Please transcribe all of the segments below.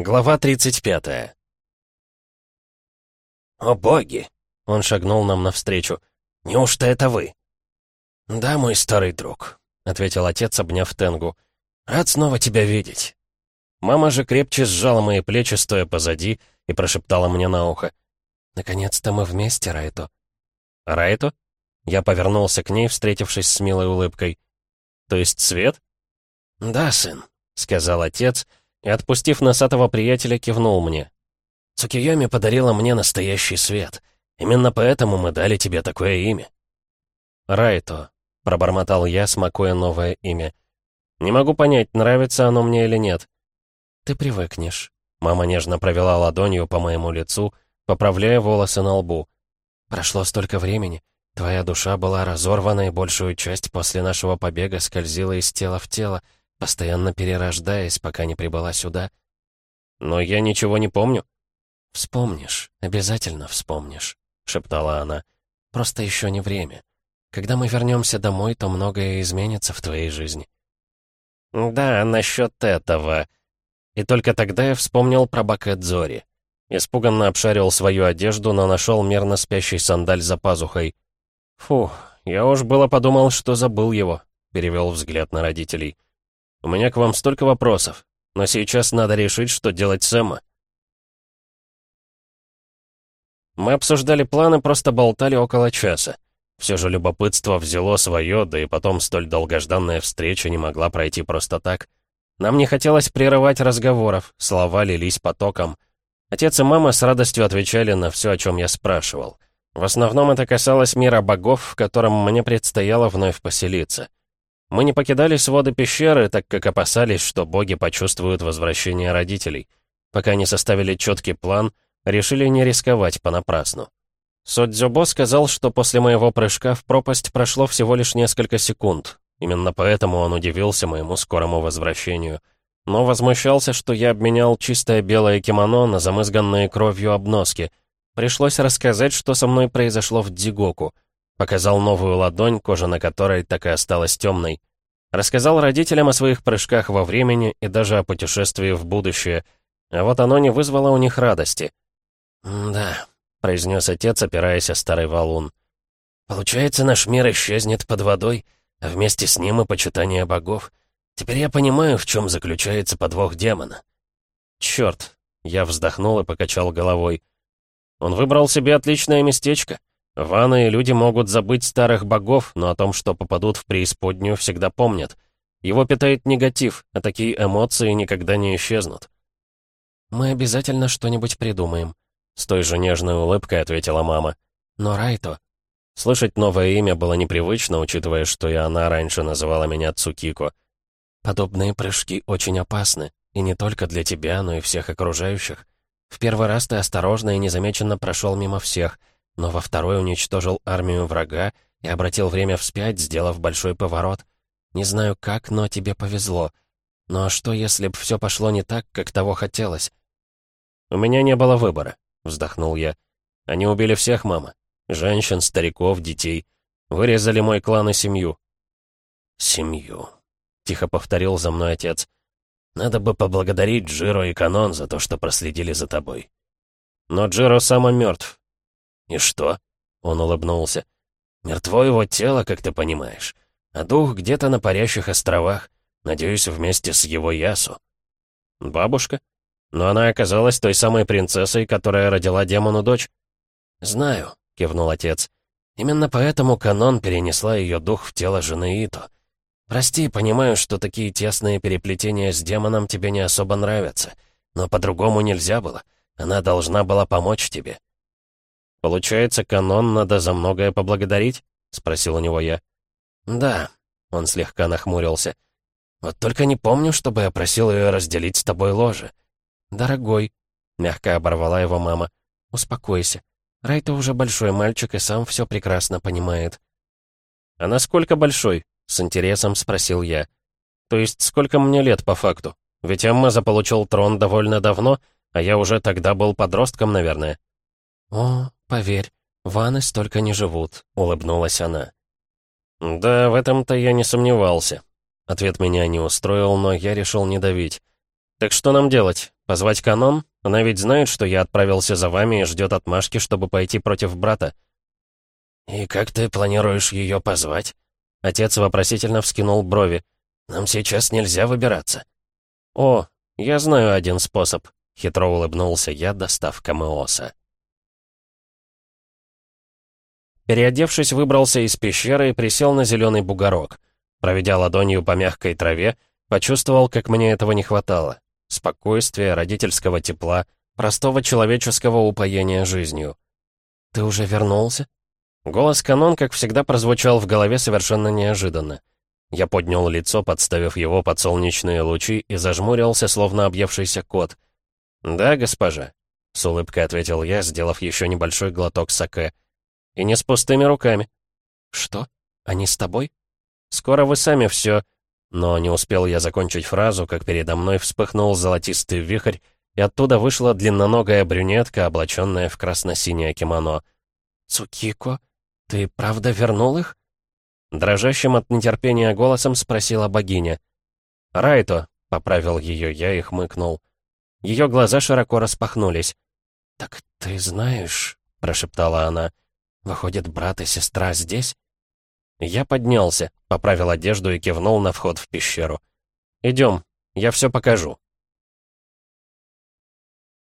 Глава 35 «О боги!» — он шагнул нам навстречу. «Неужто это вы?» «Да, мой старый друг», — ответил отец, обняв Тенгу. «Рад снова тебя видеть». Мама же крепче сжала мои плечи, стоя позади, и прошептала мне на ухо. «Наконец-то мы вместе, Райто». «Райто?» Я повернулся к ней, встретившись с милой улыбкой. «То есть Свет?» «Да, сын», — сказал отец, и, отпустив носатого приятеля, кивнул мне. «Цукиyomi подарила мне настоящий свет. Именно поэтому мы дали тебе такое имя». «Райто», — пробормотал я, смакуя новое имя. «Не могу понять, нравится оно мне или нет». «Ты привыкнешь». Мама нежно провела ладонью по моему лицу, поправляя волосы на лбу. «Прошло столько времени. Твоя душа была разорвана, и большую часть после нашего побега скользила из тела в тело, постоянно перерождаясь, пока не прибыла сюда. Но я ничего не помню. «Вспомнишь, обязательно вспомнишь», — шептала она. «Просто еще не время. Когда мы вернемся домой, то многое изменится в твоей жизни». «Да, насчет этого». И только тогда я вспомнил про Бакэдзори. Испуганно обшарил свою одежду, но нашел мерно спящий сандаль за пазухой. «Фу, я уж было подумал, что забыл его», — перевел взгляд на родителей. У меня к вам столько вопросов, но сейчас надо решить, что делать с Эмма. Мы обсуждали планы, просто болтали около часа. Все же любопытство взяло свое, да и потом столь долгожданная встреча не могла пройти просто так. Нам не хотелось прерывать разговоров, слова лились потоком. Отец и мама с радостью отвечали на все, о чем я спрашивал. В основном это касалось мира богов, в котором мне предстояло вновь поселиться. Мы не покидали своды пещеры, так как опасались, что боги почувствуют возвращение родителей. Пока не составили четкий план, решили не рисковать понапрасну. Содзюбо сказал, что после моего прыжка в пропасть прошло всего лишь несколько секунд. Именно поэтому он удивился моему скорому возвращению. Но возмущался, что я обменял чистое белое кимоно на замызганные кровью обноски. Пришлось рассказать, что со мной произошло в Дзигоку — Показал новую ладонь, кожа на которой так и осталась темной. Рассказал родителям о своих прыжках во времени и даже о путешествии в будущее. А вот оно не вызвало у них радости. «Да», — произнес отец, опираясь о старый валун. «Получается, наш мир исчезнет под водой, а вместе с ним и почитание богов. Теперь я понимаю, в чем заключается подвох демона». «Черт!» — я вздохнул и покачал головой. «Он выбрал себе отличное местечко. Ваны и люди могут забыть старых богов, но о том, что попадут в преисподнюю, всегда помнят. Его питает негатив, а такие эмоции никогда не исчезнут. «Мы обязательно что-нибудь придумаем», — с той же нежной улыбкой ответила мама. «Но Райто...» Слышать новое имя было непривычно, учитывая, что и она раньше называла меня Цукико. «Подобные прыжки очень опасны, и не только для тебя, но и всех окружающих. В первый раз ты осторожно и незамеченно прошел мимо всех — но во второй уничтожил армию врага и обратил время вспять, сделав большой поворот. Не знаю как, но тебе повезло. Ну а что, если бы все пошло не так, как того хотелось? «У меня не было выбора», — вздохнул я. «Они убили всех, мама. Женщин, стариков, детей. Вырезали мой клан и семью». «Семью», — тихо повторил за мной отец. «Надо бы поблагодарить Джиро и Канон за то, что проследили за тобой». «Но Джиро сам мертв. «И что?» — он улыбнулся. «Мертво его тело, как ты понимаешь, а дух где-то на парящих островах, надеюсь, вместе с его Ясу». «Бабушка? Но она оказалась той самой принцессой, которая родила демону дочь?» «Знаю», — кивнул отец. «Именно поэтому Канон перенесла ее дух в тело жены Ито. Прости, понимаю, что такие тесные переплетения с демоном тебе не особо нравятся, но по-другому нельзя было. Она должна была помочь тебе». «Получается, канон надо за многое поблагодарить?» — спросил у него я. «Да», — он слегка нахмурился. «Вот только не помню, чтобы я просил ее разделить с тобой ложе». «Дорогой», — мягко оборвала его мама, — «успокойся. Райта уже большой мальчик и сам все прекрасно понимает». «А насколько большой?» — с интересом спросил я. «То есть сколько мне лет по факту? Ведь Эмма заполучил трон довольно давно, а я уже тогда был подростком, наверное». «О, поверь, ваны столько не живут», — улыбнулась она. «Да, в этом-то я не сомневался». Ответ меня не устроил, но я решил не давить. «Так что нам делать? Позвать канон? Она ведь знает, что я отправился за вами и ждет отмашки, чтобы пойти против брата». «И как ты планируешь ее позвать?» Отец вопросительно вскинул брови. «Нам сейчас нельзя выбираться». «О, я знаю один способ», — хитро улыбнулся я, достав камеоса. Переодевшись, выбрался из пещеры и присел на зеленый бугорок. Проведя ладонью по мягкой траве, почувствовал, как мне этого не хватало. Спокойствия, родительского тепла, простого человеческого упоения жизнью. «Ты уже вернулся?» Голос канон, как всегда, прозвучал в голове совершенно неожиданно. Я поднял лицо, подставив его под солнечные лучи, и зажмурился, словно объевшийся кот. «Да, госпожа», — с улыбкой ответил я, сделав еще небольшой глоток саке. «И не с пустыми руками». «Что? Они с тобой?» «Скоро вы сами все...» Но не успел я закончить фразу, как передо мной вспыхнул золотистый вихрь, и оттуда вышла длинноногая брюнетка, облаченная в красно-синее кимоно. «Цукико?» «Ты правда вернул их?» Дрожащим от нетерпения голосом спросила богиня. «Райто», — поправил ее я и хмыкнул. Ее глаза широко распахнулись. «Так ты знаешь», — прошептала она, — «выходит, брат и сестра здесь?» Я поднялся, поправил одежду и кивнул на вход в пещеру. «Идем, я все покажу».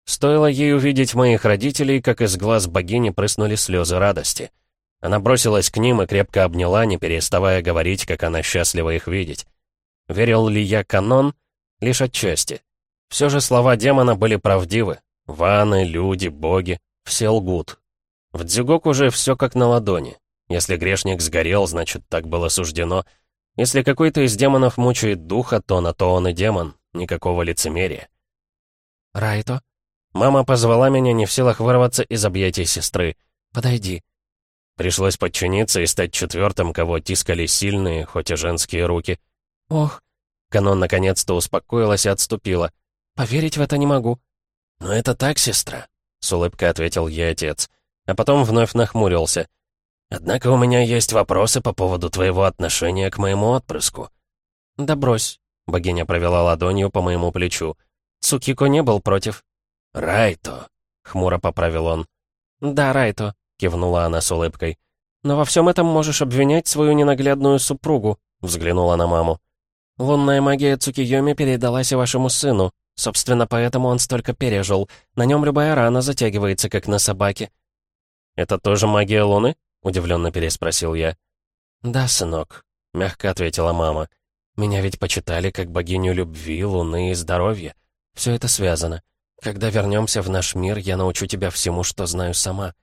Стоило ей увидеть моих родителей, как из глаз богини прыснули слезы радости — она бросилась к ним и крепко обняла, не переставая говорить, как она счастлива их видеть. Верил ли я канон? Лишь отчасти. Все же слова демона были правдивы. Ваны, люди, боги — все лгут. В Дзюгок уже все как на ладони. Если грешник сгорел, значит, так было суждено. Если какой-то из демонов мучает духа, то на то он и демон. Никакого лицемерия. «Райто?» Мама позвала меня, не в силах вырваться из объятий сестры. «Подойди». Пришлось подчиниться и стать четвертым, кого тискали сильные, хоть и женские руки. «Ох!» Канон наконец-то успокоилась и отступила. «Поверить в это не могу». «Но это так, сестра», — с улыбкой ответил ей отец. А потом вновь нахмурился. «Однако у меня есть вопросы по поводу твоего отношения к моему отпрыску». «Да брось», — богиня провела ладонью по моему плечу. Цукико не был против. «Райто», — хмуро поправил он. «Да, Райто», — кивнула она с улыбкой. «Но во всем этом можешь обвинять свою ненаглядную супругу», — взглянула на маму. «Лунная магия Цукиёми передалась и вашему сыну. Собственно, поэтому он столько пережил. На нем любая рана затягивается, как на собаке». «Это тоже магия Луны?» — удивленно переспросил я. «Да, сынок», — мягко ответила мама. «Меня ведь почитали как богиню любви, луны и здоровья. Все это связано. Когда вернемся в наш мир, я научу тебя всему, что знаю сама».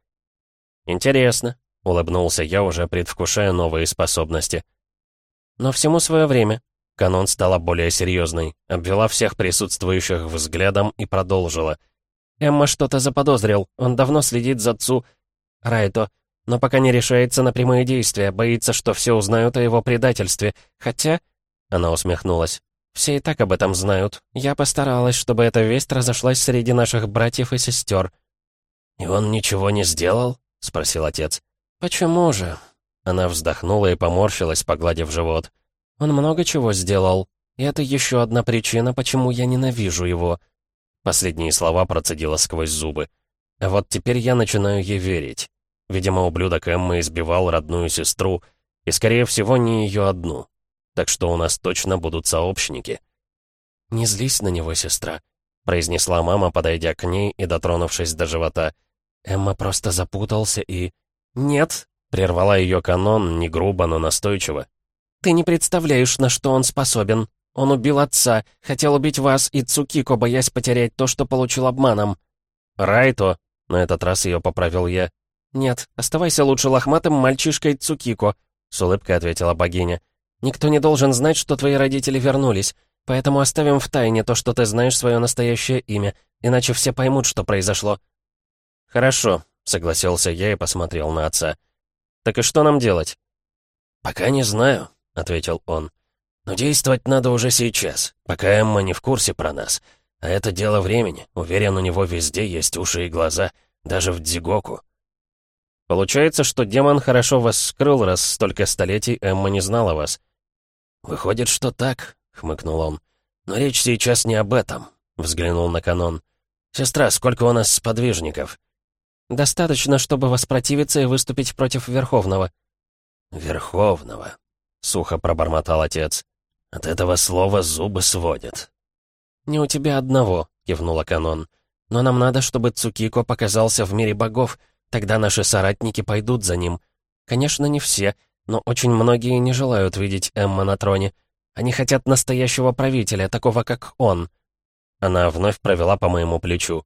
«Интересно», — улыбнулся я, уже предвкушая новые способности. «Но всему свое время». Канон стала более серьезной, обвела всех присутствующих взглядом и продолжила. «Эмма что-то заподозрил, он давно следит за Цу... Райто, но пока не решается на прямые действия, боится, что все узнают о его предательстве, хотя...» Она усмехнулась. «Все и так об этом знают. Я постаралась, чтобы эта весть разошлась среди наших братьев и сестер». «И он ничего не сделал?» — спросил отец. «Почему же?» Она вздохнула и поморщилась, погладив живот. «Он много чего сделал. И это еще одна причина, почему я ненавижу его». Последние слова процедила сквозь зубы. А вот теперь я начинаю ей верить. Видимо, ублюдок Эммы избивал родную сестру, и, скорее всего, не ее одну. Так что у нас точно будут сообщники. «Не злись на него, сестра», — произнесла мама, подойдя к ней и дотронувшись до живота. Эмма просто запутался и... «Нет», — прервала ее канон, не грубо, но настойчиво. «Ты не представляешь, на что он способен. Он убил отца, хотел убить вас и Цукико, боясь потерять то, что получил обманом». «Райто», — на этот раз ее поправил я. «Нет, оставайся лучше лохматым мальчишкой Цукико», — с улыбкой ответила богиня. «Никто не должен знать, что твои родители вернулись, поэтому оставим в тайне то, что ты знаешь свое настоящее имя, иначе все поймут, что произошло». «Хорошо», — согласился я и посмотрел на отца. «Так и что нам делать?» «Пока не знаю», — ответил он. «Но действовать надо уже сейчас, пока Эмма не в курсе про нас. А это дело времени. Уверен, у него везде есть уши и глаза, даже в Дзигоку». «Получается, что демон хорошо вас скрыл, раз столько столетий Эмма не знала вас». «Выходит, что так», — хмыкнул он. «Но речь сейчас не об этом», — взглянул на канон. «Сестра, сколько у нас сподвижников?» «Достаточно, чтобы воспротивиться и выступить против Верховного». «Верховного», — сухо пробормотал отец. «От этого слова зубы сводят». «Не у тебя одного», — кивнула канон. «Но нам надо, чтобы Цукико показался в мире богов, тогда наши соратники пойдут за ним. Конечно, не все, но очень многие не желают видеть Эмма на троне. Они хотят настоящего правителя, такого как он». Она вновь провела по моему плечу.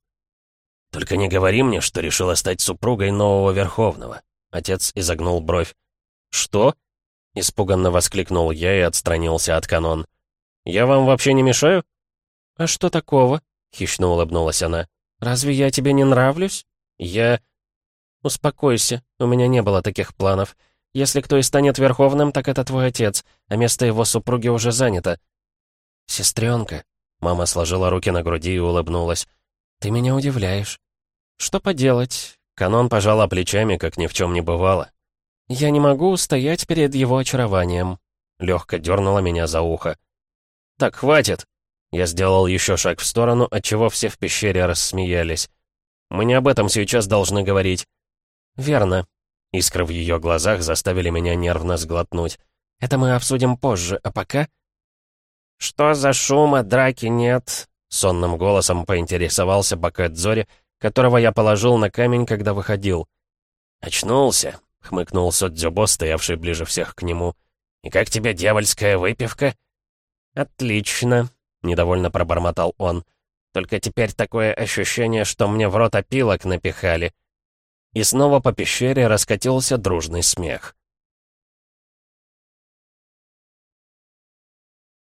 «Только не говори мне, что решила стать супругой нового Верховного». Отец изогнул бровь. «Что?» — испуганно воскликнул я и отстранился от канон. «Я вам вообще не мешаю?» «А что такого?» — хищно улыбнулась она. «Разве я тебе не нравлюсь? Я...» «Успокойся, у меня не было таких планов. Если кто и станет верховным, так это твой отец, а место его супруги уже занято». «Сестренка», — мама сложила руки на груди и улыбнулась, — «ты меня удивляешь». «Что поделать?» Канон пожала плечами, как ни в чем не бывало. «Я не могу устоять перед его очарованием», — легко дернула меня за ухо. «Так, хватит!» Я сделал еще шаг в сторону, отчего все в пещере рассмеялись. «Мы не об этом сейчас должны говорить». «Верно», Искры в ее глазах заставили меня нервно сглотнуть. «Это мы обсудим позже, а пока...» «Что за шума, драки нет?» Сонным голосом поинтересовался Бакэдзори, которого я положил на камень, когда выходил. «Очнулся», — хмыкнул Содзюбо, стоявший ближе всех к нему. «И как тебе дьявольская выпивка?» «Отлично», — недовольно пробормотал он. «Только теперь такое ощущение, что мне в рот опилок напихали». И снова по пещере раскатился дружный смех.